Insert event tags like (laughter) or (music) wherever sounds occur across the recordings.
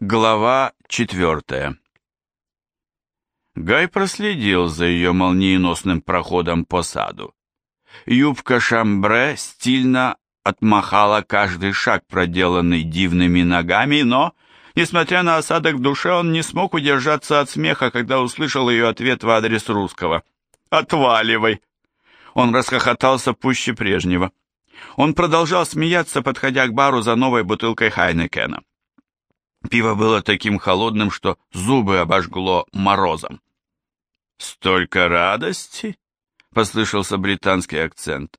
Глава четвертая Гай проследил за ее молниеносным проходом по саду. Юбка шамбре стильно отмахала каждый шаг, проделанный дивными ногами, но, несмотря на осадок в душе, он не смог удержаться от смеха, когда услышал ее ответ в адрес русского. «Отваливай!» Он расхохотался пуще прежнего. Он продолжал смеяться, подходя к бару за новой бутылкой Хайнекена. Пиво было таким холодным, что зубы обожгло морозом. «Столько радости!» — послышался британский акцент.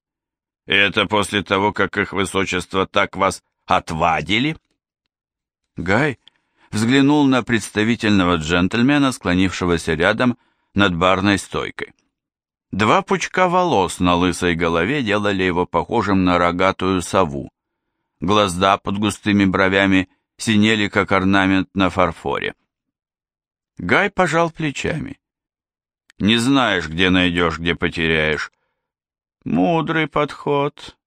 «Это после того, как их высочество так вас отвадили?» Гай взглянул на представительного джентльмена, склонившегося рядом над барной стойкой. Два пучка волос на лысой голове делали его похожим на рогатую сову. Глаза под густыми бровями синели, как орнамент на фарфоре. Гай пожал плечами. «Не знаешь, где найдешь, где потеряешь». «Мудрый подход,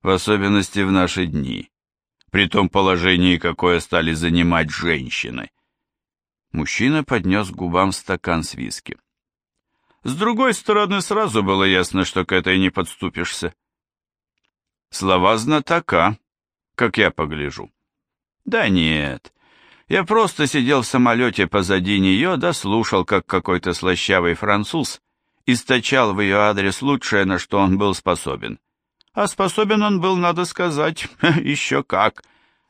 в особенности в наши дни, при том положении, какое стали занимать женщины». Мужчина поднес губам стакан с виски. С другой стороны, сразу было ясно, что к этой не подступишься. Слова знатока, как я погляжу. Да нет, я просто сидел в самолете позади нее, да слушал, как какой-то слащавый француз источал в ее адрес лучшее, на что он был способен. А способен он был, надо сказать, (laughs) еще как,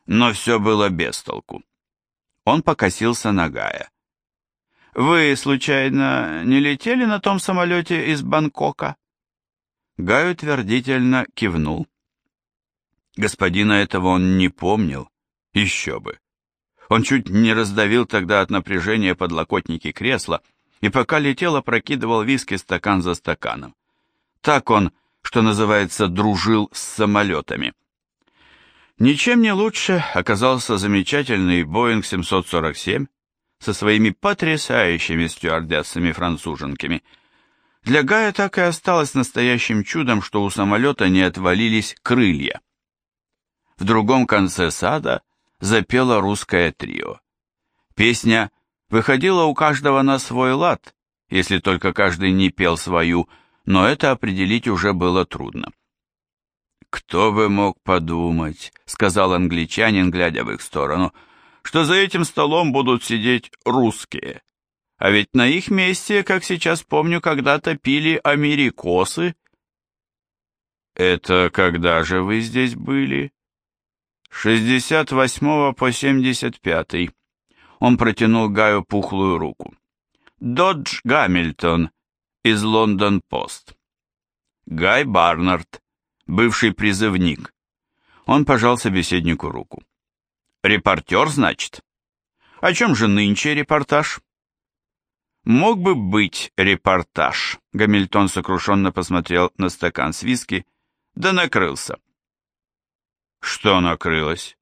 но все было без толку. Он покосился на Гая. «Вы, случайно, не летели на том самолете из Бангкока?» Гай утвердительно кивнул. Господина этого он не помнил, еще бы. Он чуть не раздавил тогда от напряжения подлокотники кресла и пока летел, опрокидывал виски стакан за стаканом. Так он, что называется, дружил с самолетами. Ничем не лучше оказался замечательный Боинг 747 со своими потрясающими стюардессами-француженками. Для Гая так и осталось настоящим чудом, что у самолета не отвалились крылья. В другом конце сада – запело русское трио. Песня выходила у каждого на свой лад, если только каждый не пел свою, но это определить уже было трудно. «Кто бы мог подумать», — сказал англичанин, глядя в их сторону, «что за этим столом будут сидеть русские. А ведь на их месте, как сейчас помню, когда-то пили америкосы». «Это когда же вы здесь были?» 68 по 75. Он протянул Гаю пухлую руку. Додж Гамильтон из Лондон-Пост. Гай Барнард, бывший призывник. Он пожал собеседнику руку. Репортер, значит? О чем же нынче репортаж? Мог бы быть репортаж. Гамильтон сокрушенно посмотрел на стакан с виски, да накрылся. Что накрылось?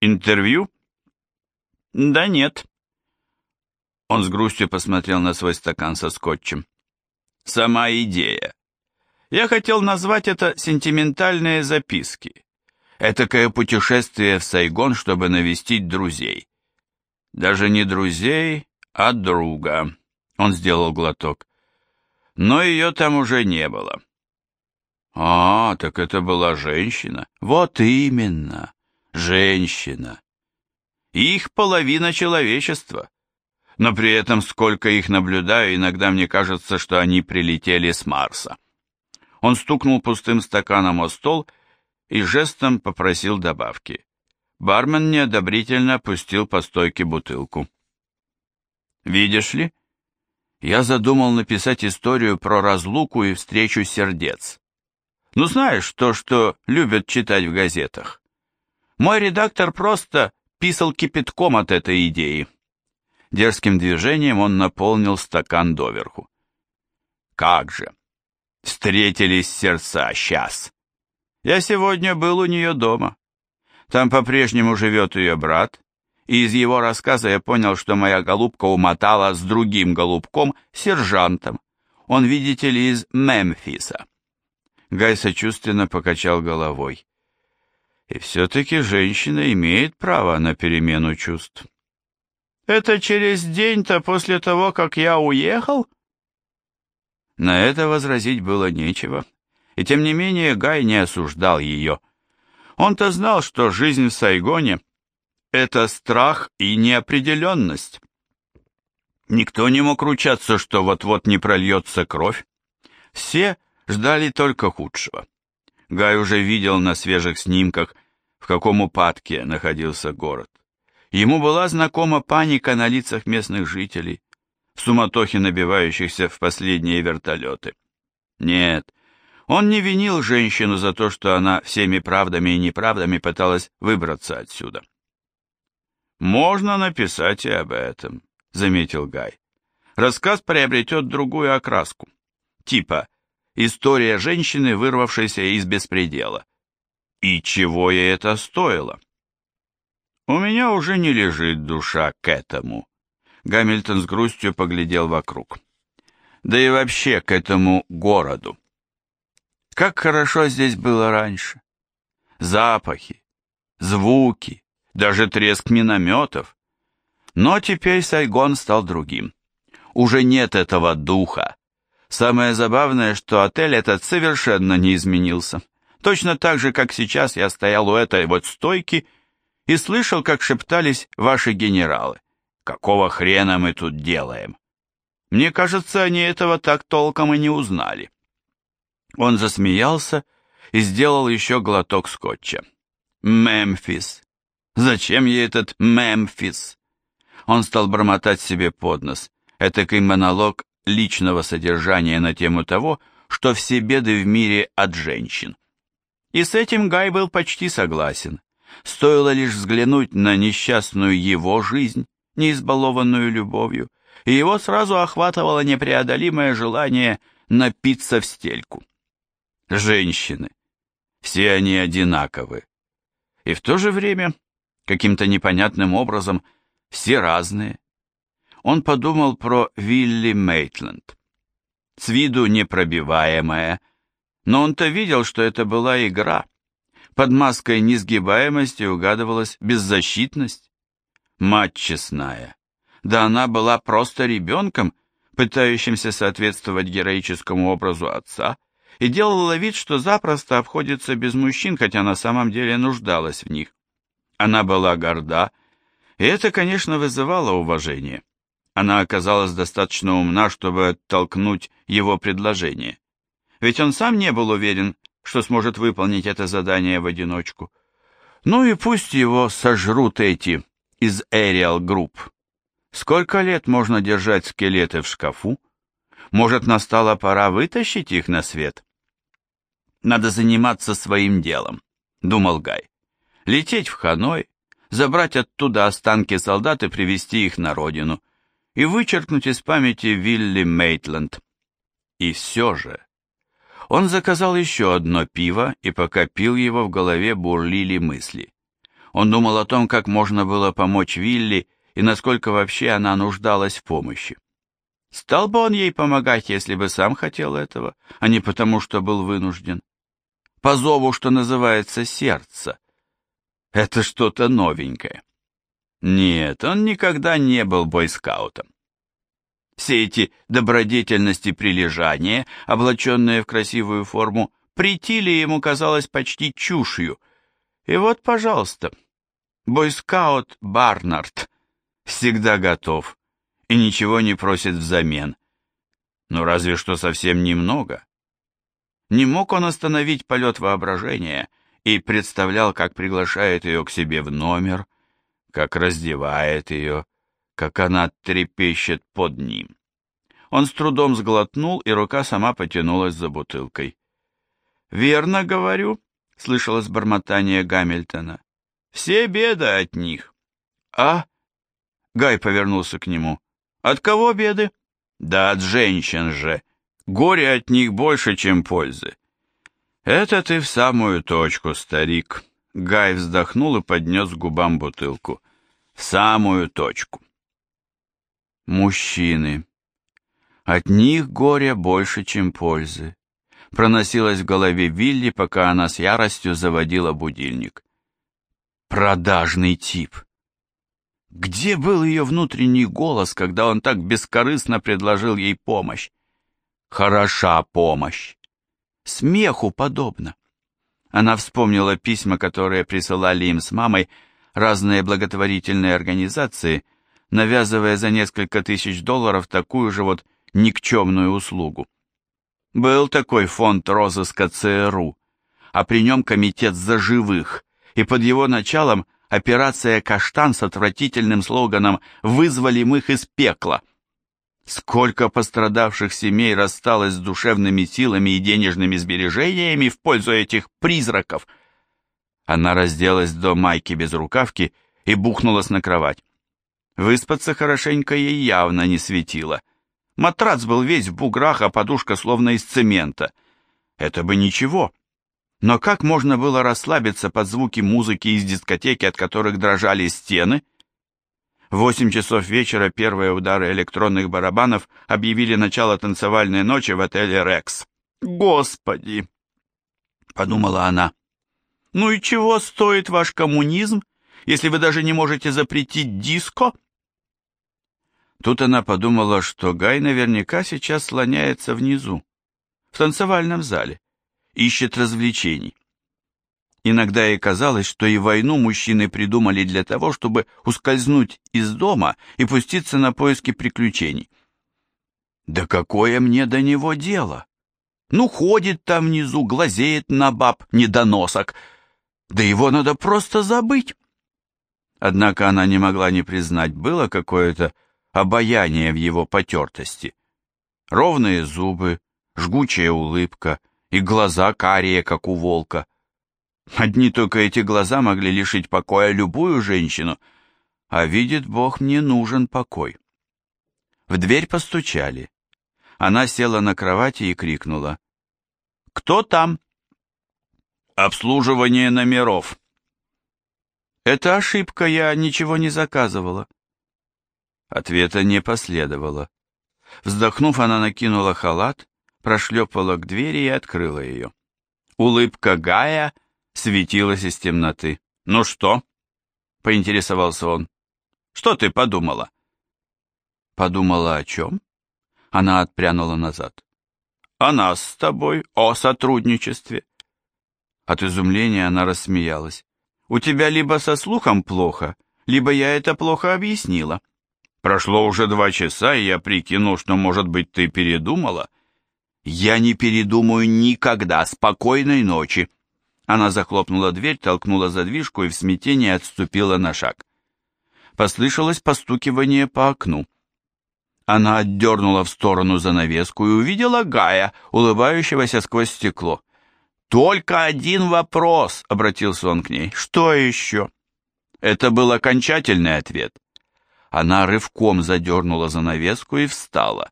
Интервью? Да нет. Он с грустью посмотрел на свой стакан со скотчем. Сама идея. Я хотел назвать это «Сентиментальные записки». Этакое путешествие в Сайгон, чтобы навестить друзей. Даже не друзей, а друга. Он сделал глоток. Но ее там уже не было. А, так это была женщина. Вот именно, женщина. Их половина человечества. Но при этом, сколько их наблюдаю, иногда мне кажется, что они прилетели с Марса. Он стукнул пустым стаканом о стол и жестом попросил добавки. Бармен неодобрительно опустил по стойке бутылку. «Видишь ли, я задумал написать историю про разлуку и встречу сердец. Ну, знаешь, то, что любят читать в газетах. Мой редактор просто писал кипятком от этой идеи. Дерзким движением он наполнил стакан доверху. Как же! Встретились сердца, сейчас. Я сегодня был у нее дома. Там по-прежнему живет ее брат, и из его рассказа я понял, что моя голубка умотала с другим голубком, сержантом. Он, видите ли, из Мемфиса. Гай сочувственно покачал головой. И все-таки женщина имеет право на перемену чувств. Это через день-то после того, как я уехал? На это возразить было нечего, и тем не менее Гай не осуждал ее. Он-то знал, что жизнь в Сайгоне — это страх и неопределенность. Никто не мог ручаться, что вот-вот не прольется кровь. Все ждали только худшего. Гай уже видел на свежих снимках, в каком упадке находился город. Ему была знакома паника на лицах местных жителей, в суматохе набивающихся в последние вертолеты. Нет, он не винил женщину за то, что она всеми правдами и неправдами пыталась выбраться отсюда. «Можно написать и об этом», — заметил Гай. «Рассказ приобретет другую окраску. Типа История женщины, вырвавшейся из беспредела. И чего ей это стоило? У меня уже не лежит душа к этому. Гамильтон с грустью поглядел вокруг. Да и вообще к этому городу. Как хорошо здесь было раньше. Запахи, звуки, даже треск минометов. Но теперь Сайгон стал другим. Уже нет этого духа, Самое забавное, что отель этот совершенно не изменился. Точно так же, как сейчас я стоял у этой вот стойки и слышал, как шептались ваши генералы. Какого хрена мы тут делаем? Мне кажется, они этого так толком и не узнали. Он засмеялся и сделал еще глоток скотча. Мемфис. Зачем ей этот Мемфис? Он стал бормотать себе под нос. Этакий монолог личного содержания на тему того, что все беды в мире от женщин. И с этим Гай был почти согласен. Стоило лишь взглянуть на несчастную его жизнь, не избалованную любовью, и его сразу охватывало непреодолимое желание напиться в стельку. Женщины. Все они одинаковы. И в то же время, каким-то непонятным образом, все разные он подумал про Вилли Мейтленд. С виду непробиваемая, но он-то видел, что это была игра. Под маской несгибаемости угадывалась беззащитность. Мать честная. Да она была просто ребенком, пытающимся соответствовать героическому образу отца, и делала вид, что запросто обходится без мужчин, хотя на самом деле нуждалась в них. Она была горда, и это, конечно, вызывало уважение. Она оказалась достаточно умна, чтобы оттолкнуть его предложение. Ведь он сам не был уверен, что сможет выполнить это задание в одиночку. Ну и пусть его сожрут эти из Aerial Group. Сколько лет можно держать скелеты в шкафу? Может, настала пора вытащить их на свет? Надо заниматься своим делом, думал Гай. Лететь в Ханой, забрать оттуда останки солдат и привезти их на родину и вычеркнуть из памяти Вилли Мейтленд. И все же... Он заказал еще одно пиво, и пока пил его, в голове бурлили мысли. Он думал о том, как можно было помочь Вилли и насколько вообще она нуждалась в помощи. Стал бы он ей помогать, если бы сам хотел этого, а не потому, что был вынужден. По зову, что называется, сердце. Это что-то новенькое. Нет, он никогда не был бойскаутом. Все эти добродетельности прилежания, облаченные в красивую форму, притили ему, казалось, почти чушью. И вот, пожалуйста, бойскаут Барнард всегда готов и ничего не просит взамен. Ну, разве что совсем немного. Не мог он остановить полет воображения и представлял, как приглашает ее к себе в номер, как раздевает ее, как она трепещет под ним. Он с трудом сглотнул, и рука сама потянулась за бутылкой. «Верно говорю», — слышалось бормотание Гамильтона. «Все беды от них». «А?» — Гай повернулся к нему. «От кого беды?» «Да от женщин же. Горе от них больше, чем пользы». «Это ты в самую точку, старик», Гай вздохнул и поднес к губам бутылку. В самую точку. Мужчины. От них горя больше, чем пользы. Проносилась в голове Вилли, пока она с яростью заводила будильник. Продажный тип. Где был ее внутренний голос, когда он так бескорыстно предложил ей помощь? Хороша помощь. Смеху подобно. Она вспомнила письма, которые присылали им с мамой разные благотворительные организации, навязывая за несколько тысяч долларов такую же вот никчемную услугу. Был такой фонд розыска ЦРУ, а при нем комитет за живых, и под его началом операция «Каштан» с отвратительным слоганом «Вызволим их из пекла». Сколько пострадавших семей рассталось с душевными силами и денежными сбережениями в пользу этих призраков. Она разделась до майки без рукавки и бухнулась на кровать. Выспаться хорошенько ей явно не светило. Матрац был весь в буграх, а подушка словно из цемента. Это бы ничего. Но как можно было расслабиться под звуки музыки из дискотеки, от которых дрожали стены? В восемь часов вечера первые удары электронных барабанов объявили начало танцевальной ночи в отеле «Рекс». «Господи!» — подумала она. «Ну и чего стоит ваш коммунизм, если вы даже не можете запретить диско?» Тут она подумала, что Гай наверняка сейчас слоняется внизу, в танцевальном зале, ищет развлечений. Иногда ей казалось, что и войну мужчины придумали для того, чтобы ускользнуть из дома и пуститься на поиски приключений. Да какое мне до него дело? Ну, ходит там внизу, глазеет на баб, недоносок. Да его надо просто забыть. Однако она не могла не признать, было какое-то обаяние в его потертости. Ровные зубы, жгучая улыбка и глаза карие, как у волка — Одни только эти глаза могли лишить покоя любую женщину, а видит Бог, мне нужен покой. В дверь постучали. Она села на кровати и крикнула. «Кто там?» «Обслуживание номеров». «Это ошибка, я ничего не заказывала». Ответа не последовало. Вздохнув, она накинула халат, прошлепала к двери и открыла ее. Улыбка Гая — светилась из темноты. «Ну что?» — поинтересовался он. «Что ты подумала?» «Подумала о чем?» Она отпрянула назад. «О нас с тобой, о сотрудничестве». От изумления она рассмеялась. «У тебя либо со слухом плохо, либо я это плохо объяснила. Прошло уже два часа, и я прикинул, что, может быть, ты передумала». «Я не передумаю никогда. Спокойной ночи», она захлопнула дверь, толкнула задвижку и в смятении отступила на шаг. Послышалось постукивание по окну. Она отдернула в сторону занавеску и увидела Гая, улыбающегося сквозь стекло. «Только один вопрос», — обратился он к ней. «Что еще?» Это был окончательный ответ. Она рывком задернула занавеску и встала,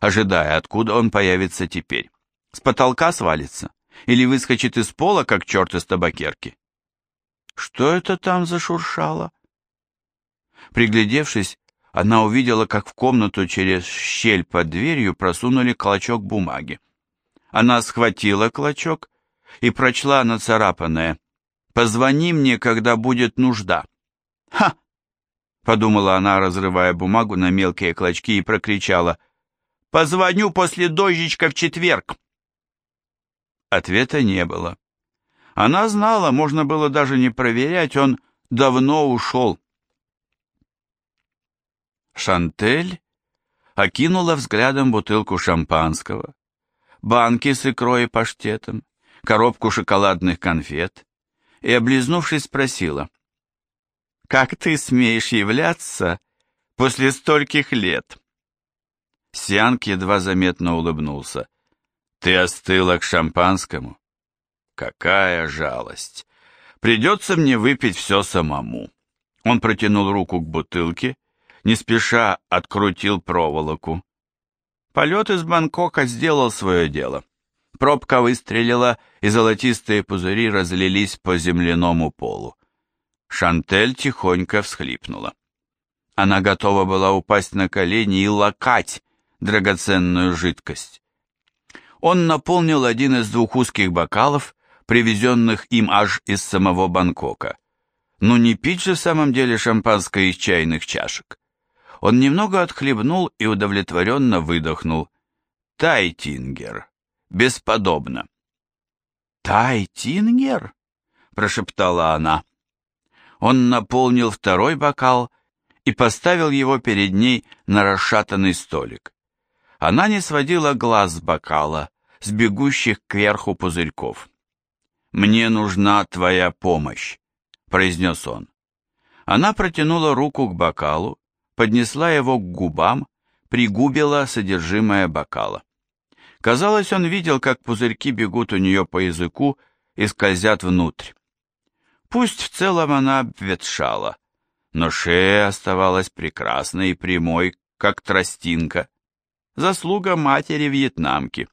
ожидая, откуда он появится теперь. С потолка свалится или выскочит из пола, как черт из табакерки. Что это там зашуршало? Приглядевшись, она увидела, как в комнату через щель под дверью просунули клочок бумаги. Она схватила клочок и прочла нацарапанное «Позвони мне, когда будет нужда». «Ха!» — подумала она, разрывая бумагу на мелкие клочки и прокричала «Позвоню после дождичка в четверг». Ответа не было. Она знала, можно было даже не проверять, он давно ушел. Шантель окинула взглядом бутылку шампанского, банки с икрой и паштетом, коробку шоколадных конфет и, облизнувшись, спросила, «Как ты смеешь являться после стольких лет?» Сианг едва заметно улыбнулся. Ты остыла к шампанскому? Какая жалость! Придется мне выпить все самому. Он протянул руку к бутылке, не спеша открутил проволоку. Полет из Бангкока сделал свое дело. Пробка выстрелила, и золотистые пузыри разлились по земляному полу. Шантель тихонько всхлипнула. Она готова была упасть на колени и лакать драгоценную жидкость он наполнил один из двух узких бокалов, привезенных им аж из самого Бангкока. Ну не пить же в самом деле шампанское из чайных чашек. Он немного отхлебнул и удовлетворенно выдохнул. Тайтингер. Бесподобно. Тайтингер? прошептала она. Он наполнил второй бокал и поставил его перед ней на расшатанный столик. Она не сводила глаз с бокала, с бегущих кверху пузырьков. «Мне нужна твоя помощь», — произнес он. Она протянула руку к бокалу, поднесла его к губам, пригубила содержимое бокала. Казалось, он видел, как пузырьки бегут у нее по языку и скользят внутрь. Пусть в целом она обветшала, но шея оставалась прекрасной и прямой, как тростинка. Заслуга матери-вьетнамки.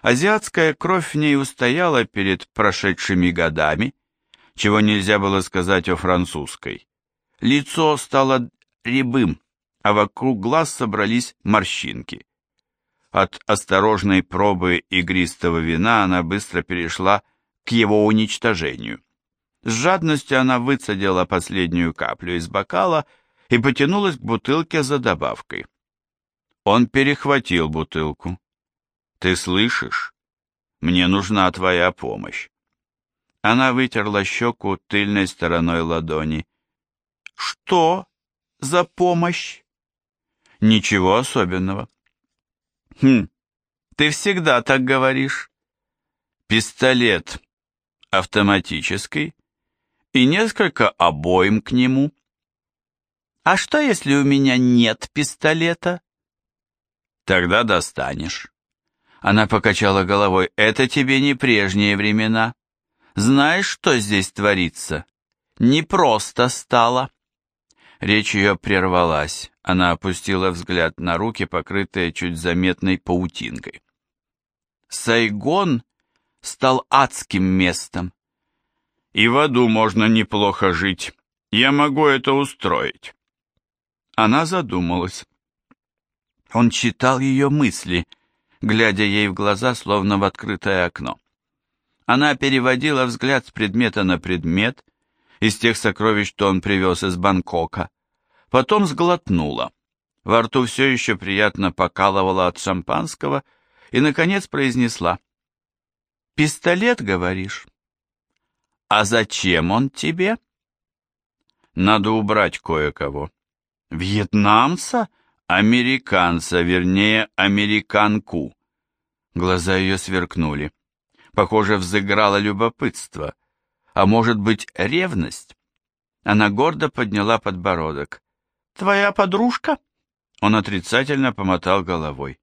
Азиатская кровь в ней устояла перед прошедшими годами, чего нельзя было сказать о французской. Лицо стало рябым, а вокруг глаз собрались морщинки. От осторожной пробы игристого вина она быстро перешла к его уничтожению. С жадностью она выцедила последнюю каплю из бокала и потянулась к бутылке за добавкой. Он перехватил бутылку. «Ты слышишь? Мне нужна твоя помощь». Она вытерла щеку тыльной стороной ладони. «Что за помощь?» «Ничего особенного». «Хм, ты всегда так говоришь». «Пистолет автоматический и несколько обоим к нему. А что, если у меня нет пистолета? Тогда достанешь. Она покачала головой. Это тебе не прежние времена. Знаешь, что здесь творится? Не просто стало. Речь ее прервалась. Она опустила взгляд на руки, покрытые чуть заметной паутинкой. Сайгон стал адским местом. И в аду можно неплохо жить. Я могу это устроить. Она задумалась. Он читал ее мысли, глядя ей в глаза, словно в открытое окно. Она переводила взгляд с предмета на предмет, из тех сокровищ, что он привез из Бангкока. Потом сглотнула. Во рту все еще приятно покалывала от шампанского и, наконец, произнесла. «Пистолет, говоришь?» «А зачем он тебе?» «Надо убрать кое-кого». «Вьетнамца?» «Американца, вернее, американку». Глаза ее сверкнули. Похоже, взыграло любопытство. А может быть, ревность? Она гордо подняла подбородок. «Твоя подружка?» Он отрицательно помотал головой.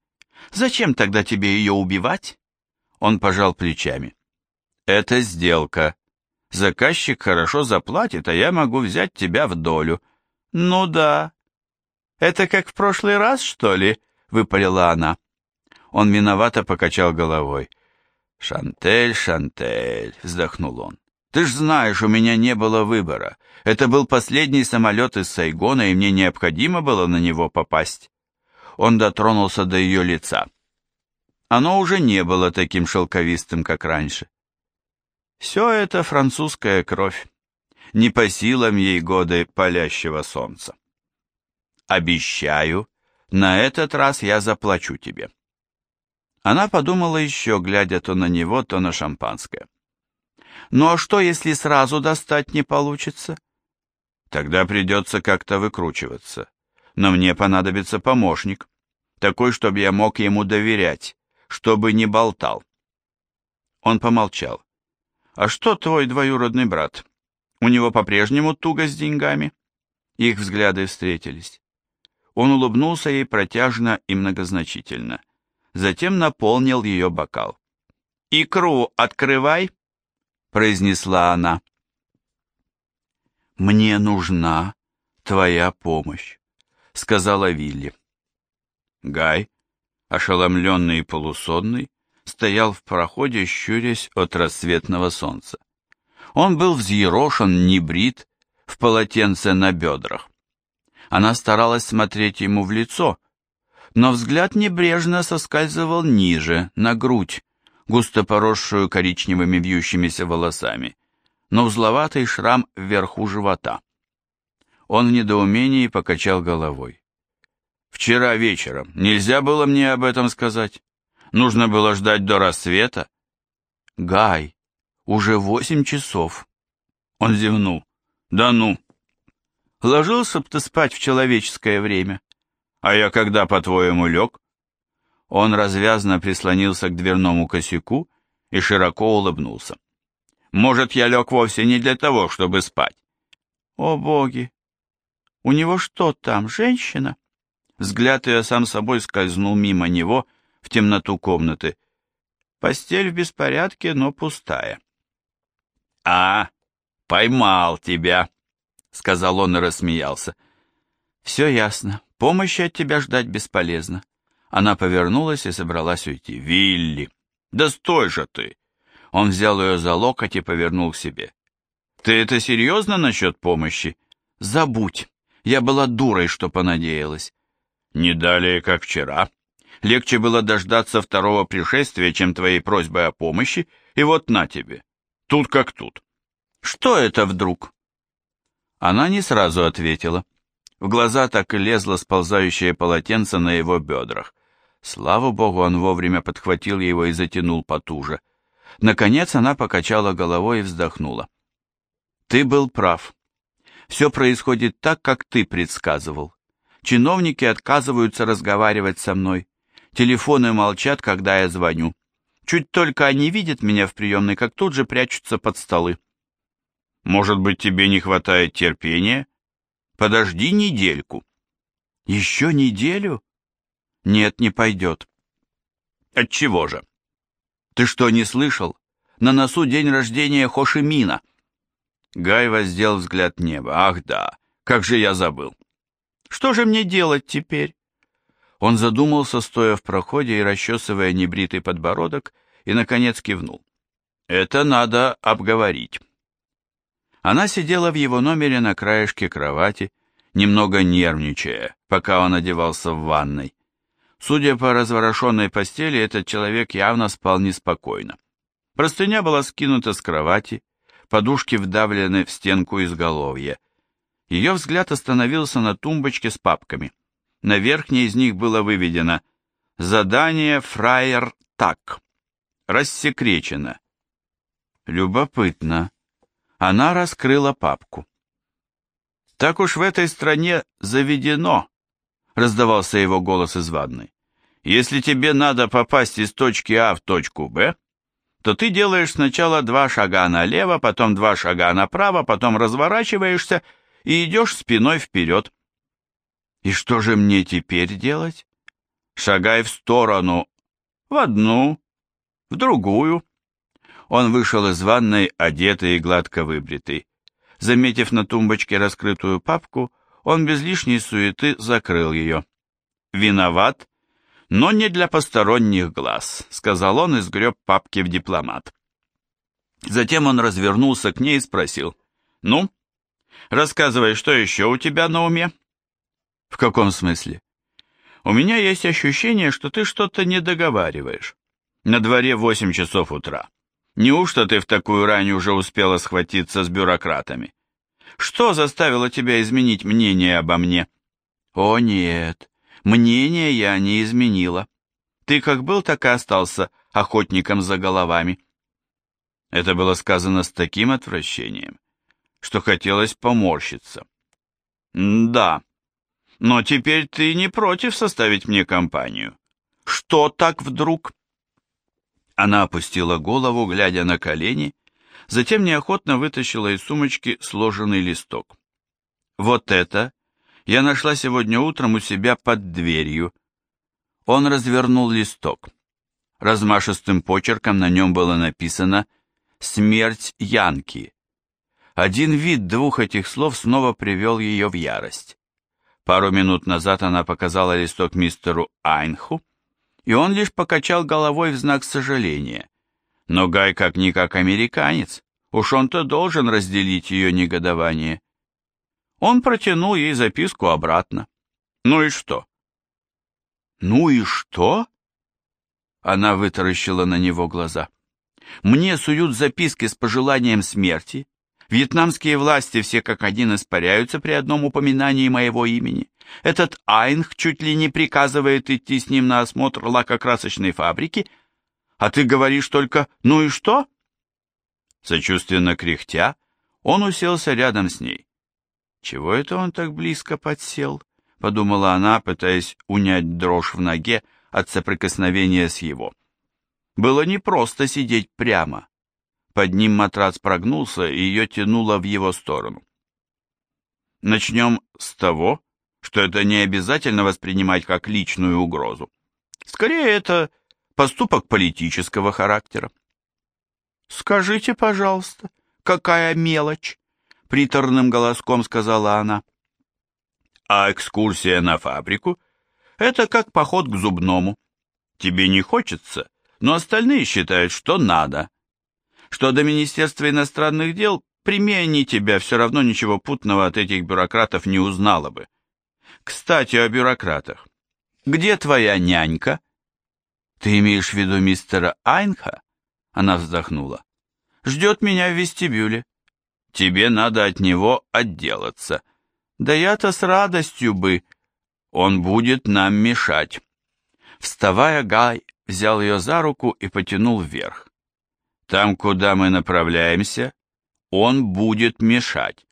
«Зачем тогда тебе ее убивать?» Он пожал плечами. «Это сделка. Заказчик хорошо заплатит, а я могу взять тебя в долю. Ну да. Это как в прошлый раз, что ли? Выпалила она. Он виновато покачал головой. «Шантель, Шантель», — вздохнул он. «Ты ж знаешь, у меня не было выбора. Это был последний самолет из Сайгона, и мне необходимо было на него попасть». Он дотронулся до ее лица. Оно уже не было таким шелковистым, как раньше. Все это французская кровь, не по силам ей годы палящего солнца. Обещаю, на этот раз я заплачу тебе. Она подумала еще, глядя то на него, то на шампанское. Ну а что, если сразу достать не получится? Тогда придется как-то выкручиваться. Но мне понадобится помощник, такой, чтобы я мог ему доверять, чтобы не болтал. Он помолчал. «А что твой двоюродный брат? У него по-прежнему туго с деньгами?» Их взгляды встретились. Он улыбнулся ей протяжно и многозначительно. Затем наполнил ее бокал. «Икру открывай!» — произнесла она. «Мне нужна твоя помощь», — сказала Вилли. Гай, ошеломленный и полусонный, стоял в проходе, щурясь от рассветного солнца. Он был взъерошен, небрит, в полотенце на бедрах. Она старалась смотреть ему в лицо, но взгляд небрежно соскальзывал ниже, на грудь, густо поросшую коричневыми вьющимися волосами, но узловатый шрам вверху живота. Он в недоумении покачал головой. «Вчера вечером. Нельзя было мне об этом сказать. Нужно было ждать до рассвета». «Гай, уже восемь часов». Он зевнул. «Да ну!» «Ложился б ты спать в человеческое время». «А я когда, по-твоему, лег?» Он развязно прислонился к дверному косяку и широко улыбнулся. «Может, я лег вовсе не для того, чтобы спать?» «О, боги! У него что там, женщина?» Взгляд ее сам собой скользнул мимо него в темноту комнаты. Постель в беспорядке, но пустая. «А, поймал тебя!» — сказал он и рассмеялся. «Все ясно. Помощи от тебя ждать бесполезно. Она повернулась и собралась уйти. «Вилли! Да стой же ты!» Он взял ее за локоть и повернул к себе. «Ты это серьезно насчет помощи?» «Забудь! Я была дурой, что понадеялась». «Не далее, как вчера. Легче было дождаться второго пришествия, чем твоей просьбы о помощи, и вот на тебе. Тут как тут». «Что это вдруг?» Она не сразу ответила. В глаза так и лезло сползающее полотенце на его бедрах. Слава богу, он вовремя подхватил его и затянул потуже. Наконец она покачала головой и вздохнула. «Ты был прав. Все происходит так, как ты предсказывал. Чиновники отказываются разговаривать со мной. Телефоны молчат, когда я звоню. Чуть только они видят меня в приемной, как тут же прячутся под столы. Может быть, тебе не хватает терпения? Подожди недельку. Еще неделю? Нет, не пойдет. Отчего же? Ты что, не слышал? На носу день рождения Хошимина. Гай воздел взгляд неба. Ах да, как же я забыл. Что же мне делать теперь? Он задумался, стоя в проходе и расчесывая небритый подбородок, и, наконец, кивнул. Это надо обговорить. Она сидела в его номере на краешке кровати, немного нервничая, пока он одевался в ванной. Судя по разворошенной постели, этот человек явно спал неспокойно. Простыня была скинута с кровати, подушки вдавлены в стенку изголовья. Ее взгляд остановился на тумбочке с папками. На верхней из них было выведено «Задание фраер так». Рассекречено. Любопытно. Она раскрыла папку. Так уж в этой стране заведено, раздавался его голос из ванной. Если тебе надо попасть из точки А в точку Б, то ты делаешь сначала два шага налево, потом два шага направо, потом разворачиваешься и идешь спиной вперед. И что же мне теперь делать? Шагай в сторону, в одну, в другую. Он вышел из ванной, одетый и гладко выбритый. Заметив на тумбочке раскрытую папку, он без лишней суеты закрыл ее. «Виноват, но не для посторонних глаз», — сказал он и сгреб папки в дипломат. Затем он развернулся к ней и спросил, «Ну, рассказывай, что еще у тебя на уме?» «В каком смысле?» «У меня есть ощущение, что ты что-то не договариваешь. На дворе восемь часов утра. Неужто ты в такую рань уже успела схватиться с бюрократами?» Что заставило тебя изменить мнение обо мне? О нет, мнение я не изменила. Ты как был, так и остался охотником за головами. Это было сказано с таким отвращением, что хотелось поморщиться. Да, но теперь ты не против составить мне компанию. Что так вдруг? Она опустила голову, глядя на колени, Затем неохотно вытащила из сумочки сложенный листок. «Вот это я нашла сегодня утром у себя под дверью». Он развернул листок. Размашистым почерком на нем было написано «Смерть Янки». Один вид двух этих слов снова привел ее в ярость. Пару минут назад она показала листок мистеру Айнху, и он лишь покачал головой в знак сожаления. Но Гай как-никак американец, уж он-то должен разделить ее негодование. Он протянул ей записку обратно. Ну и что? Ну и что? Она вытаращила на него глаза. Мне суют записки с пожеланием смерти, Вьетнамские власти все как один испаряются при одном упоминании моего имени. Этот Айнх чуть ли не приказывает идти с ним на осмотр лакокрасочной фабрики, а ты говоришь только «ну и что?» Сочувственно кряхтя, он уселся рядом с ней. «Чего это он так близко подсел?» — подумала она, пытаясь унять дрожь в ноге от соприкосновения с его. Было непросто сидеть прямо. Под ним матрац прогнулся, и ее тянуло в его сторону. Начнем с того, что это не обязательно воспринимать как личную угрозу. Скорее, это поступок политического характера. «Скажите, пожалуйста, какая мелочь?» — приторным голоском сказала она. «А экскурсия на фабрику — это как поход к зубному. Тебе не хочется, но остальные считают, что надо. Что до Министерства иностранных дел, прими тебя, все равно ничего путного от этих бюрократов не узнала бы. Кстати, о бюрократах. Где твоя нянька? Ты имеешь в виду мистера Айнха? Она вздохнула. Ждет меня в вестибюле. Тебе надо от него отделаться. Да я-то с радостью бы. Он будет нам мешать. Вставая, Гай взял ее за руку и потянул вверх. Там, куда мы направляемся, он будет мешать.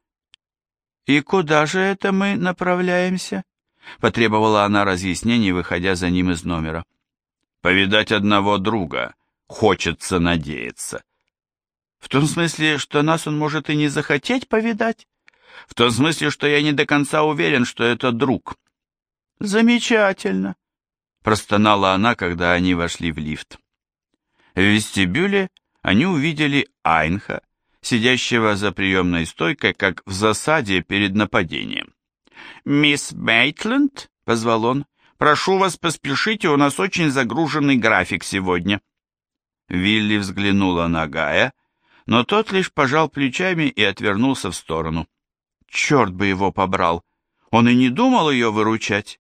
«И куда же это мы направляемся?» — потребовала она разъяснений, выходя за ним из номера. «Повидать одного друга. Хочется надеяться». «В том смысле, что нас он может и не захотеть повидать?» «В том смысле, что я не до конца уверен, что это друг». «Замечательно», — простонала она, когда они вошли в лифт. В вестибюле они увидели Айнха, сидящего за приемной стойкой, как в засаде перед нападением. «Мисс Бейтленд?» — позвал он. «Прошу вас, поспешите, у нас очень загруженный график сегодня». Вилли взглянула на Гая, но тот лишь пожал плечами и отвернулся в сторону. Черт бы его побрал! Он и не думал ее выручать.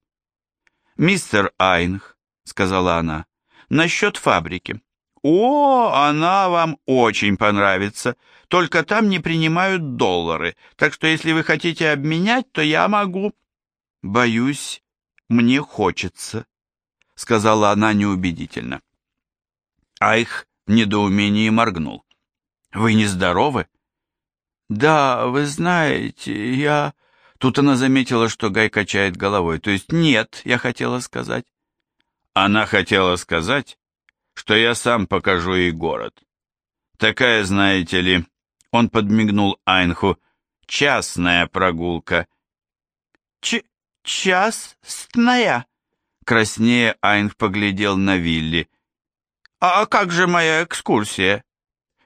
«Мистер Айнх», — сказала она, — «насчет фабрики. «О, она вам очень понравится. Только там не принимают доллары, так что если вы хотите обменять, то я могу». «Боюсь, мне хочется», — сказала она неубедительно. Айх в недоумении моргнул. «Вы нездоровы?» «Да, вы знаете, я...» Тут она заметила, что Гай качает головой. То есть «нет», я хотела сказать. Она хотела сказать, что я сам покажу ей город. Такая, знаете ли, он подмигнул Айнху, частная прогулка. Ч частная? Краснее Айнх поглядел на Вилли. А, а как же моя экскурсия?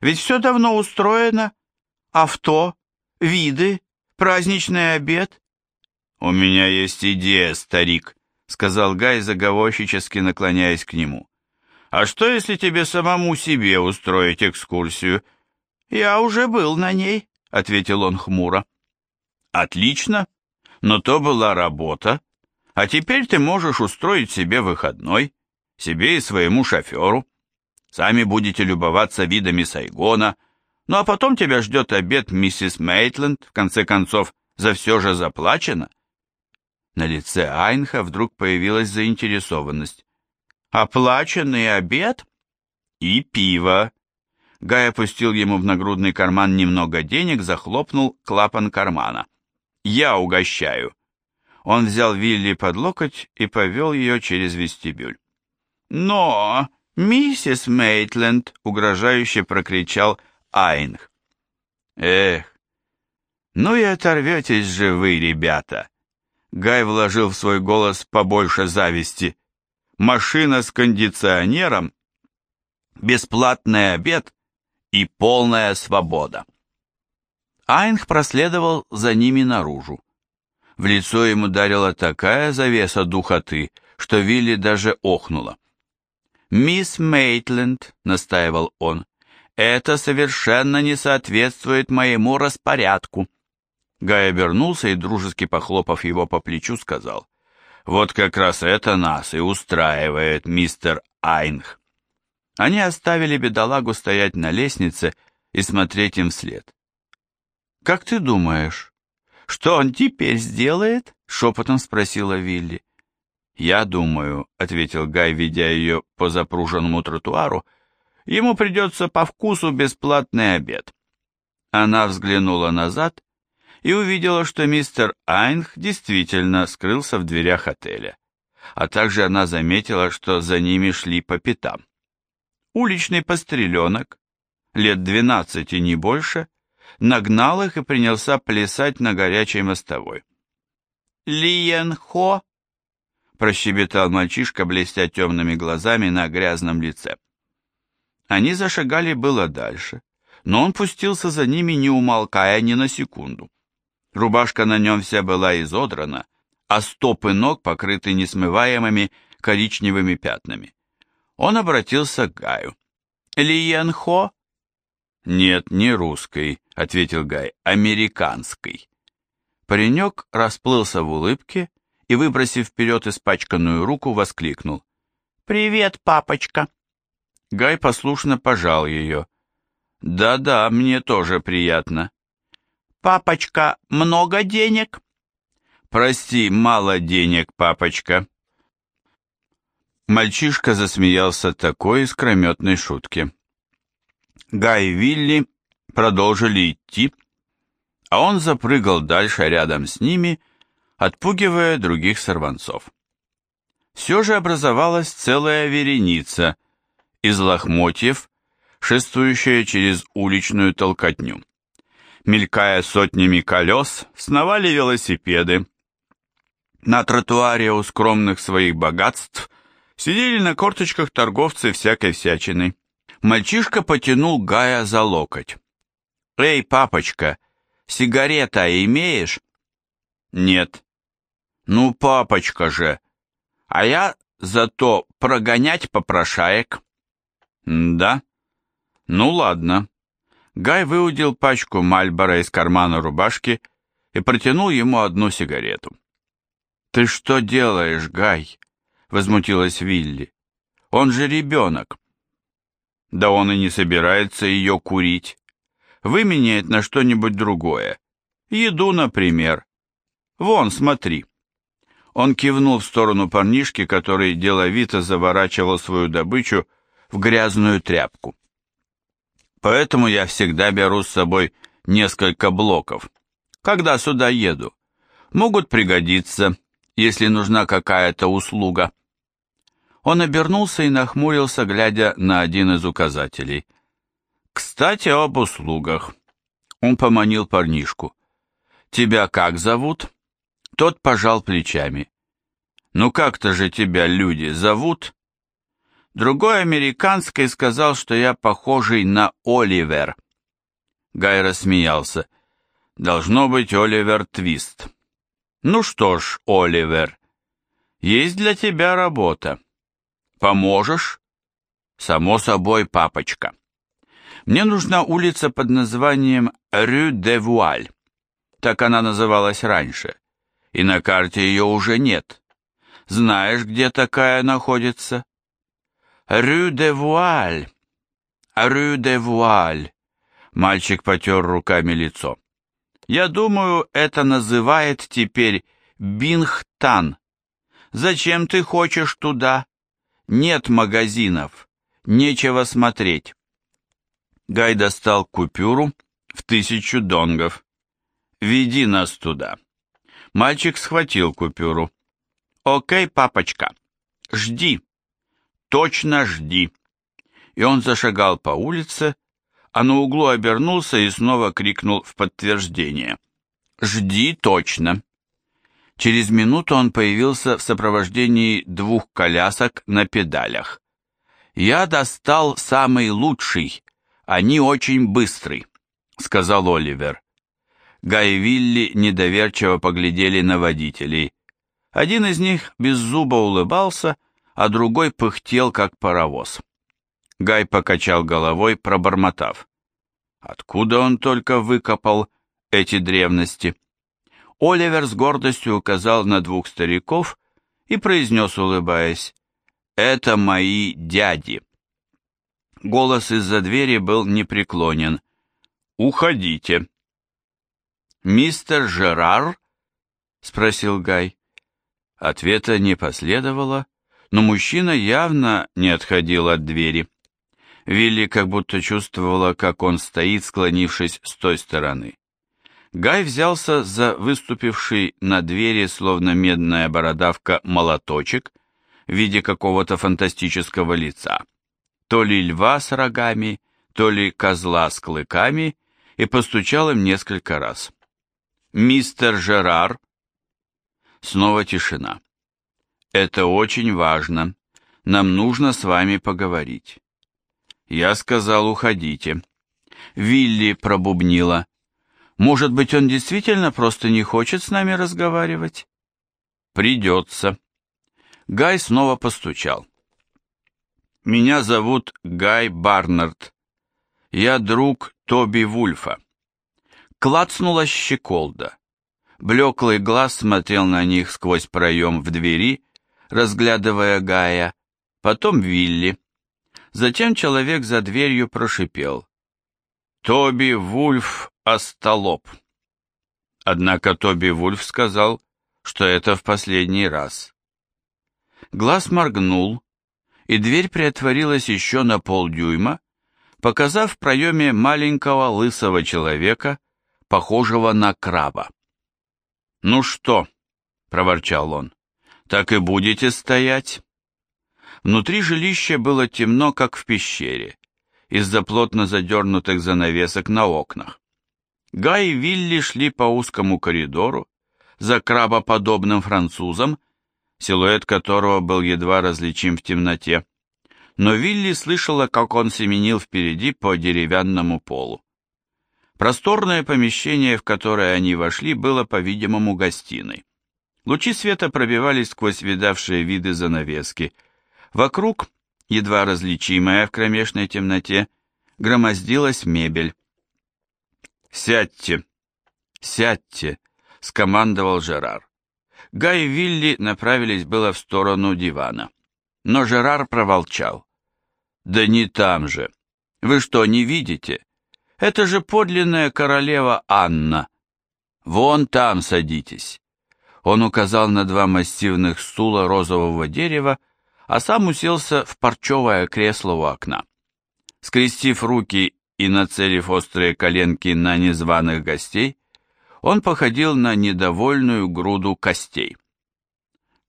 Ведь все давно устроено. Авто, виды, праздничный обед. У меня есть идея, старик, сказал Гай, заговорщически наклоняясь к нему. А что, если тебе самому себе устроить экскурсию? Я уже был на ней, ответил он хмуро. Отлично, но то была работа, а теперь ты можешь устроить себе выходной, себе и своему шоферу. Сами будете любоваться видами Сайгона, ну а потом тебя ждет обед миссис Мейтленд, в конце концов, за все же заплачено. На лице Айнха вдруг появилась заинтересованность. Оплаченный обед и пиво. Гай опустил ему в нагрудный карман немного денег, захлопнул клапан кармана. «Я угощаю». Он взял Вилли под локоть и повел ее через вестибюль. «Но, миссис Мейтленд!» — угрожающе прокричал Айнх. «Эх, ну и оторветесь же вы, ребята!» Гай вложил в свой голос побольше зависти машина с кондиционером, бесплатный обед и полная свобода. Айнх проследовал за ними наружу. В лицо ему дарила такая завеса духоты, что Вилли даже охнула. «Мисс Мейтленд», — настаивал он, — «это совершенно не соответствует моему распорядку». Гай обернулся и, дружески похлопав его по плечу, сказал, вот как раз это нас и устраивает, мистер Айнх. Они оставили бедолагу стоять на лестнице и смотреть им вслед. «Как ты думаешь, что он теперь сделает?» — шепотом спросила Вилли. «Я думаю», — ответил Гай, ведя ее по запруженному тротуару, «ему придется по вкусу бесплатный обед». Она взглянула назад и увидела, что мистер Айнх действительно скрылся в дверях отеля. А также она заметила, что за ними шли по пятам. Уличный постреленок, лет двенадцати не больше, нагнал их и принялся плясать на горячей мостовой. «Лиен Хо!» — прощебетал мальчишка, блестя темными глазами на грязном лице. Они зашагали было дальше, но он пустился за ними, не умолкая ни на секунду. Рубашка на нем вся была изодрана, а стопы ног покрыты несмываемыми коричневыми пятнами. Он обратился к Гаю. «Лиен Хо?» «Нет, не русской», — ответил Гай, — «американской». Паренек расплылся в улыбке и, выбросив вперед испачканную руку, воскликнул. «Привет, папочка!» Гай послушно пожал ее. «Да-да, мне тоже приятно». «Папочка, много денег?» «Прости, мало денег, папочка». Мальчишка засмеялся такой искрометной шутке. Гай и Вилли продолжили идти, а он запрыгал дальше рядом с ними, отпугивая других сорванцов. Все же образовалась целая вереница из лохмотьев, шествующая через уличную толкотню. Мелькая сотнями колес, сновали велосипеды. На тротуаре у скромных своих богатств сидели на корточках торговцы всякой всячиной. Мальчишка потянул Гая за локоть. «Эй, папочка, сигарета имеешь?» «Нет». «Ну, папочка же, а я зато прогонять попрошаек». «Да? Ну, ладно». Гай выудил пачку Мальбора из кармана рубашки и протянул ему одну сигарету. «Ты что делаешь, Гай?» — возмутилась Вилли. «Он же ребенок». Да он и не собирается ее курить. Выменяет на что-нибудь другое. Еду, например. Вон, смотри. Он кивнул в сторону парнишки, который деловито заворачивал свою добычу в грязную тряпку. Поэтому я всегда беру с собой несколько блоков, когда сюда еду. Могут пригодиться, если нужна какая-то услуга. Он обернулся и нахмурился, глядя на один из указателей. «Кстати, об услугах». Он поманил парнишку. «Тебя как зовут?» Тот пожал плечами. «Ну как-то же тебя люди зовут?» Другой американский сказал, что я похожий на Оливер. Гай рассмеялся. «Должно быть Оливер Твист». «Ну что ж, Оливер, есть для тебя работа». Поможешь? Само собой, папочка. Мне нужна улица под названием Рю де Вуаль. Так она называлась раньше. И на карте ее уже нет. Знаешь, где такая находится? Рю де Вуаль. Рю де Вуаль. Мальчик потер руками лицо. Я думаю, это называет теперь Бингтан. Зачем ты хочешь туда? Нет магазинов, нечего смотреть. Гай достал купюру в тысячу донгов. «Веди нас туда». Мальчик схватил купюру. «Окей, папочка, жди, точно жди». И он зашагал по улице, а на углу обернулся и снова крикнул в подтверждение. «Жди точно». Через минуту он появился в сопровождении двух колясок на педалях. «Я достал самый лучший, они очень быстрый», — сказал Оливер. Гай и Вилли недоверчиво поглядели на водителей. Один из них без зуба улыбался, а другой пыхтел, как паровоз. Гай покачал головой, пробормотав. Откуда он только выкопал эти древности? Оливер с гордостью указал на двух стариков и произнес, улыбаясь, «Это мои дяди». Голос из-за двери был непреклонен. «Уходите». «Мистер Жерар?» — спросил Гай. Ответа не последовало, но мужчина явно не отходил от двери. Вилли как будто чувствовала, как он стоит, склонившись с той стороны. Гай взялся за выступивший на двери, словно медная бородавка, молоточек в виде какого-то фантастического лица. То ли льва с рогами, то ли козла с клыками, и постучал им несколько раз. «Мистер Жерар!» Снова тишина. «Это очень важно. Нам нужно с вами поговорить». Я сказал, уходите. Вилли пробубнила. Может быть, он действительно просто не хочет с нами разговаривать? Придется. Гай снова постучал. Меня зовут Гай Барнард. Я друг Тоби Вульфа. Клацнула щеколда. Блеклый глаз смотрел на них сквозь проем в двери, разглядывая Гая, потом Вилли. Затем человек за дверью прошипел. «Тоби Вульф остолоп». Однако Тоби Вульф сказал, что это в последний раз. Глаз моргнул, и дверь приотворилась еще на полдюйма, показав в проеме маленького лысого человека, похожего на краба. «Ну что?» — проворчал он. «Так и будете стоять?» Внутри жилища было темно, как в пещере, из-за плотно задернутых занавесок на окнах. Гай и Вилли шли по узкому коридору, за крабоподобным французом, силуэт которого был едва различим в темноте, но Вилли слышала, как он семенил впереди по деревянному полу. Просторное помещение, в которое они вошли, было, по-видимому, гостиной. Лучи света пробивались сквозь видавшие виды занавески. Вокруг, едва различимая в кромешной темноте, громоздилась мебель. «Сядьте! Сядьте!» — скомандовал Жерар. Гай и Вилли направились было в сторону дивана. Но Жерар проволчал. «Да не там же! Вы что, не видите? Это же подлинная королева Анна! Вон там садитесь!» Он указал на два массивных стула розового дерева, а сам уселся в парчевое кресло у окна. Скрестив руки и нацелив острые коленки на незваных гостей, он походил на недовольную груду костей.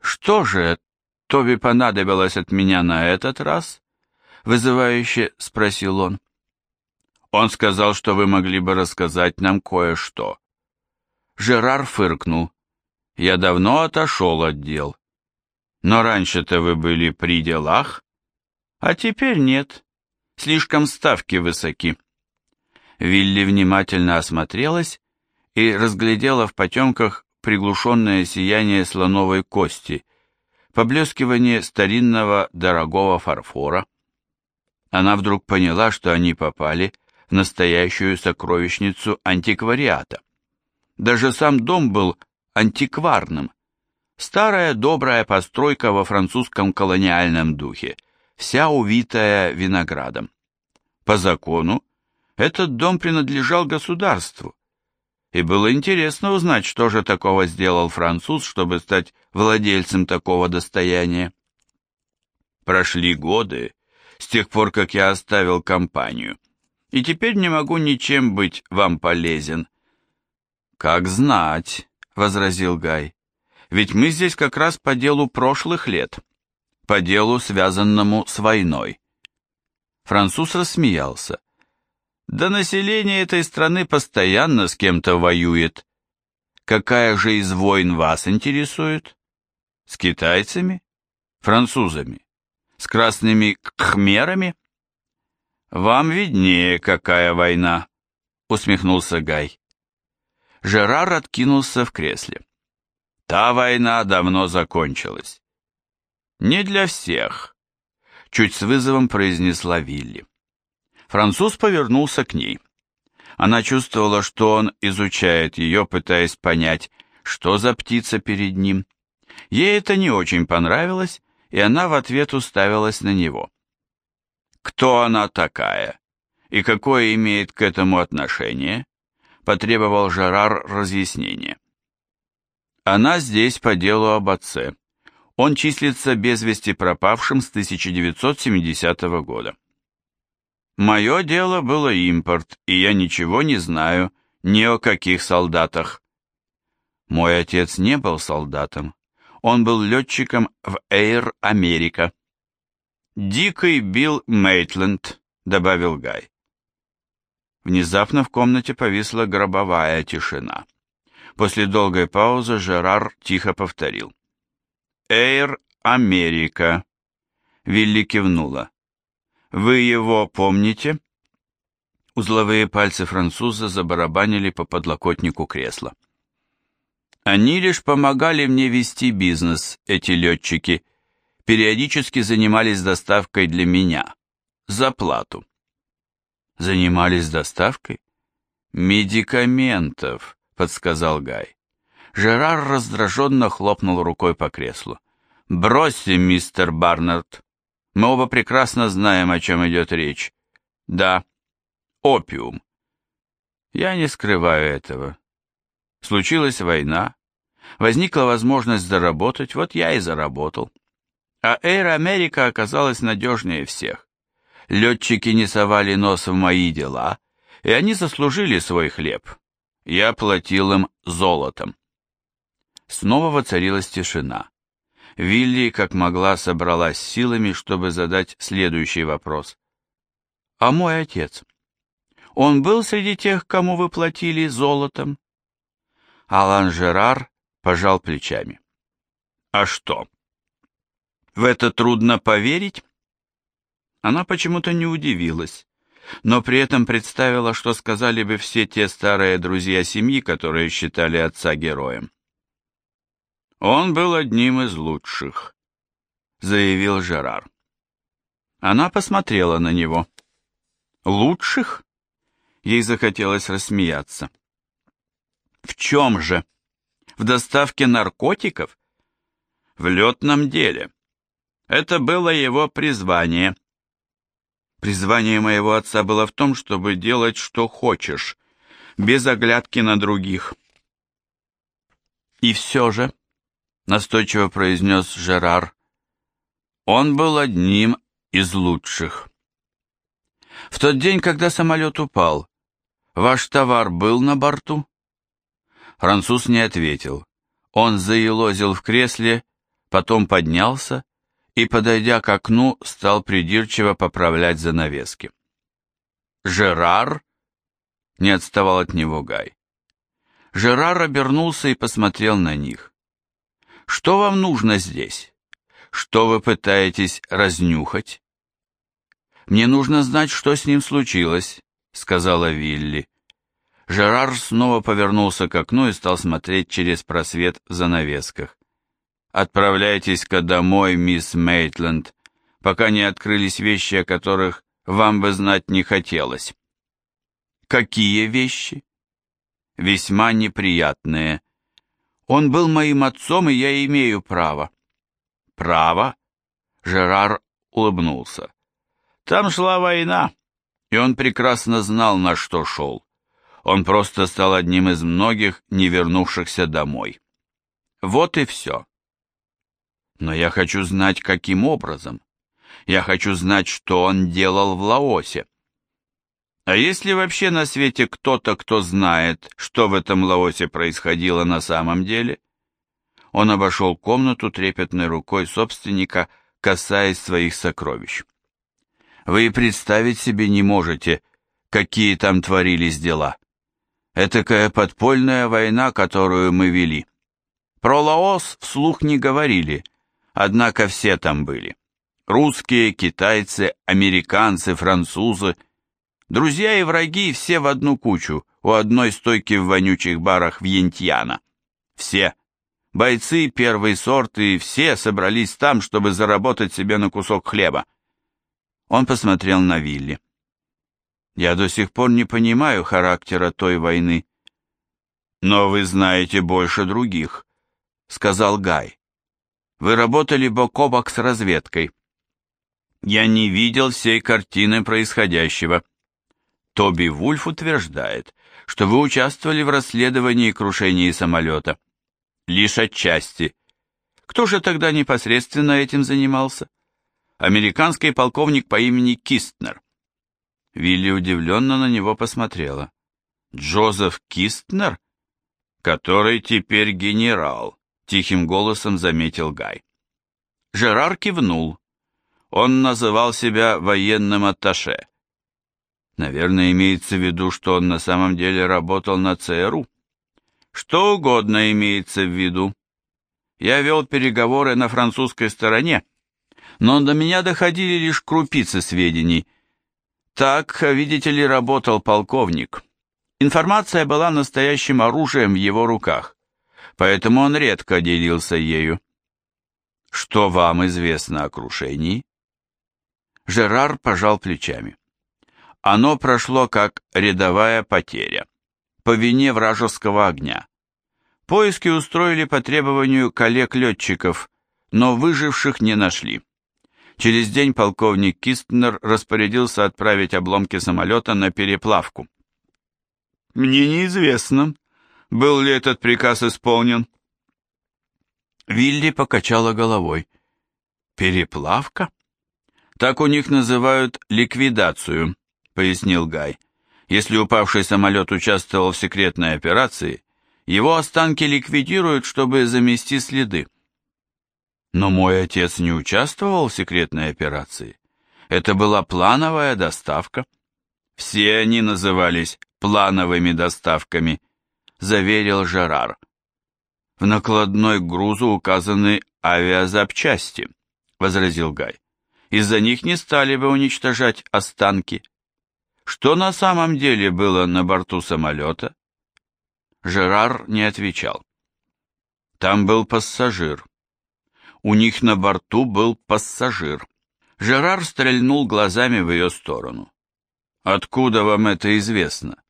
«Что же Тоби понадобилось от меня на этот раз?» — вызывающе спросил он. «Он сказал, что вы могли бы рассказать нам кое-что». Жерар фыркнул. «Я давно отошел от дел. Но раньше-то вы были при делах, а теперь нет. Слишком ставки высоки». Вилли внимательно осмотрелась и разглядела в потемках приглушенное сияние слоновой кости, поблескивание старинного дорогого фарфора. Она вдруг поняла, что они попали в настоящую сокровищницу антиквариата. Даже сам дом был антикварным. Старая добрая постройка во французском колониальном духе, вся увитая виноградом. По закону, этот дом принадлежал государству, и было интересно узнать, что же такого сделал француз, чтобы стать владельцем такого достояния. Прошли годы с тех пор, как я оставил компанию, и теперь не могу ничем быть вам полезен. Как знать, возразил Гай, ведь мы здесь как раз по делу прошлых лет, по делу, связанному с войной. Француз рассмеялся. Да население этой страны постоянно с кем-то воюет. Какая же из войн вас интересует? С китайцами? Французами? С красными кхмерами? Вам виднее, какая война, усмехнулся Гай. Жерар откинулся в кресле. Та война давно закончилась. Не для всех, чуть с вызовом произнесла Вилли. Француз повернулся к ней. Она чувствовала, что он изучает ее, пытаясь понять, что за птица перед ним. Ей это не очень понравилось, и она в ответ уставилась на него. Кто она такая? И какое имеет к этому отношение? Потребовал Жерар разъяснения. Она здесь по делу об отце. Он числится без вести пропавшим с 1970 года. Мое дело было импорт, и я ничего не знаю ни о каких солдатах. Мой отец не был солдатом. Он был летчиком в Air America. «Дикий Билл Мейтленд», — добавил Гай. Внезапно в комнате повисла гробовая тишина. После долгой паузы Жерар тихо повторил. «Эйр Америка». Вилли кивнула. «Вы его помните?» Узловые пальцы француза забарабанили по подлокотнику кресла. «Они лишь помогали мне вести бизнес, эти летчики. Периодически занимались доставкой для меня. За плату занимались доставкой? Медикаментов, подсказал Гай. Жерар раздраженно хлопнул рукой по креслу. «Бросьте, мистер Барнард. Мы оба прекрасно знаем, о чем идет речь. Да, опиум. Я не скрываю этого. Случилась война. Возникла возможность заработать, вот я и заработал. А Air America оказалась надежнее всех. Летчики не совали нос в мои дела, и они заслужили свой хлеб. Я платил им золотом. Снова воцарилась тишина. Вилли, как могла, собралась силами, чтобы задать следующий вопрос. «А мой отец? Он был среди тех, кому вы платили золотом?» Алан Жерар пожал плечами. «А что? В это трудно поверить?» Она почему-то не удивилась, но при этом представила, что сказали бы все те старые друзья семьи, которые считали отца героем. «Он был одним из лучших», — заявил Жерар. Она посмотрела на него. «Лучших?» Ей захотелось рассмеяться. «В чем же? В доставке наркотиков?» «В летном деле. Это было его призвание». Призвание моего отца было в том, чтобы делать, что хочешь, без оглядки на других. И все же, настойчиво произнес Жерар, он был одним из лучших. В тот день, когда самолет упал, ваш товар был на борту? Француз не ответил. Он заелозил в кресле, потом поднялся и, подойдя к окну, стал придирчиво поправлять занавески. «Жерар?» — не отставал от него Гай. Жерар обернулся и посмотрел на них. «Что вам нужно здесь? Что вы пытаетесь разнюхать?» «Мне нужно знать, что с ним случилось», — сказала Вилли. Жерар снова повернулся к окну и стал смотреть через просвет в занавесках. Отправляйтесь-ка домой, мисс Мейтленд, пока не открылись вещи, о которых вам бы знать не хотелось. Какие вещи? Весьма неприятные. Он был моим отцом, и я имею право. Право? Жерар улыбнулся. Там шла война, и он прекрасно знал, на что шел. Он просто стал одним из многих, не вернувшихся домой. Вот и все. Но я хочу знать, каким образом. Я хочу знать, что он делал в Лаосе. А есть ли вообще на свете кто-то, кто знает, что в этом Лаосе происходило на самом деле? Он обошел комнату трепетной рукой собственника, касаясь своих сокровищ. Вы представить себе не можете, какие там творились дела. Этакая подпольная война, которую мы вели. Про Лаос вслух не говорили, Однако все там были. Русские, китайцы, американцы, французы. Друзья и враги все в одну кучу, у одной стойки в вонючих барах в Янтьяна. Все. Бойцы первый сорт и все собрались там, чтобы заработать себе на кусок хлеба. Он посмотрел на Вилли. Я до сих пор не понимаю характера той войны. Но вы знаете больше других, сказал Гай. Вы работали бок о бок с разведкой. Я не видел всей картины происходящего. Тоби Вульф утверждает, что вы участвовали в расследовании крушения самолета. Лишь отчасти. Кто же тогда непосредственно этим занимался? Американский полковник по имени Кистнер. Вилли удивленно на него посмотрела. Джозеф Кистнер? Который теперь генерал, тихим голосом заметил Гай. Жерар кивнул. Он называл себя военным атташе. Наверное, имеется в виду, что он на самом деле работал на ЦРУ. Что угодно имеется в виду. Я вел переговоры на французской стороне, но до меня доходили лишь крупицы сведений. Так, видите ли, работал полковник. Информация была настоящим оружием в его руках, поэтому он редко делился ею. Что вам известно о крушении? Жерар пожал плечами. Оно прошло как рядовая потеря, по вине вражеского огня. Поиски устроили по требованию коллег-летчиков, но выживших не нашли. Через день полковник Кистнер распорядился отправить обломки самолета на переплавку. Мне неизвестно, был ли этот приказ исполнен. Вилли покачала головой. Переплавка? Так у них называют ликвидацию, пояснил Гай. Если упавший самолет участвовал в секретной операции, его останки ликвидируют, чтобы замести следы. Но мой отец не участвовал в секретной операции. Это была плановая доставка. Все они назывались плановыми доставками, заверил Жерар. В накладной грузу указаны авиазапчасти, возразил Гай. Из-за них не стали бы уничтожать останки. Что на самом деле было на борту самолета? Жерар не отвечал. Там был пассажир. У них на борту был пассажир. Жерар стрельнул глазами в ее сторону. «Откуда вам это известно?»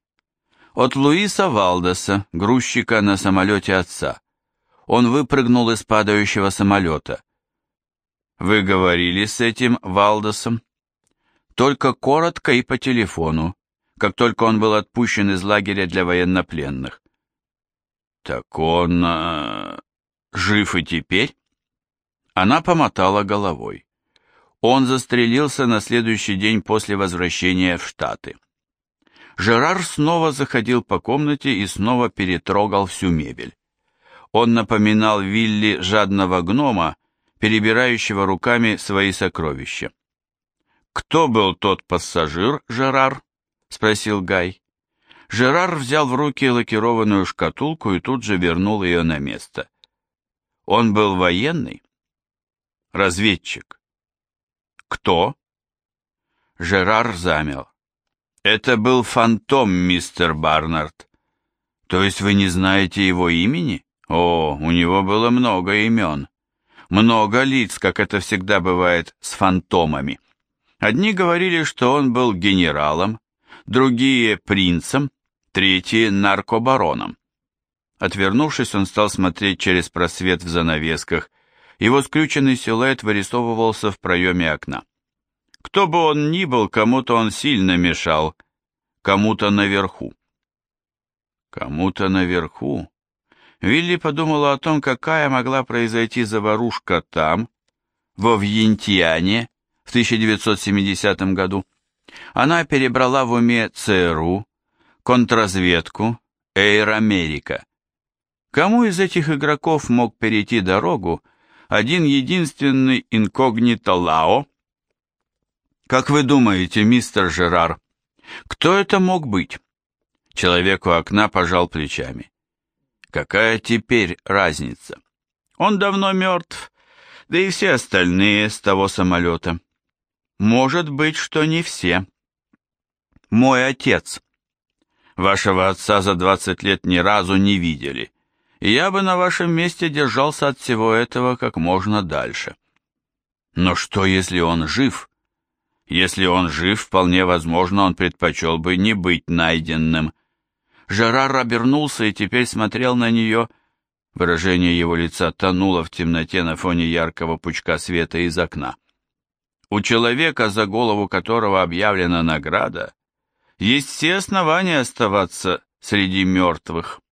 «От Луиса Валдеса, грузчика на самолете отца. Он выпрыгнул из падающего самолета. Вы говорили с этим Валдесом? Только коротко и по телефону, как только он был отпущен из лагеря для военнопленных. Так он э, жив и теперь? Она помотала головой. Он застрелился на следующий день после возвращения в Штаты. Жерар снова заходил по комнате и снова перетрогал всю мебель. Он напоминал Вилли жадного гнома, перебирающего руками свои сокровища. «Кто был тот пассажир, Жерар?» — спросил Гай. Жерар взял в руки лакированную шкатулку и тут же вернул ее на место. «Он был военный?» «Разведчик». «Кто?» Жерар замел. «Это был фантом, мистер Барнард. То есть вы не знаете его имени? О, у него было много имен много лиц, как это всегда бывает с фантомами. Одни говорили, что он был генералом, другие – принцем, третьи – наркобароном. Отвернувшись, он стал смотреть через просвет в занавесках. Его скрюченный силуэт вырисовывался в проеме окна. Кто бы он ни был, кому-то он сильно мешал, кому-то наверху. Кому-то наверху? Вилли подумала о том, какая могла произойти заварушка там, во Вьентьяне, в 1970 году. Она перебрала в уме ЦРУ, контрразведку, Эйр Америка. Кому из этих игроков мог перейти дорогу один единственный инкогнито Лао? Как вы думаете, мистер Жерар, кто это мог быть? Человек у окна пожал плечами. Какая теперь разница? Он давно мертв, да и все остальные с того самолета. Может быть, что не все. Мой отец. Вашего отца за двадцать лет ни разу не видели, и я бы на вашем месте держался от всего этого как можно дальше. Но что, если он жив? Если он жив, вполне возможно, он предпочел бы не быть найденным, Жерар обернулся и теперь смотрел на нее. Выражение его лица тонуло в темноте на фоне яркого пучка света из окна. У человека, за голову которого объявлена награда, есть все основания оставаться среди мертвых.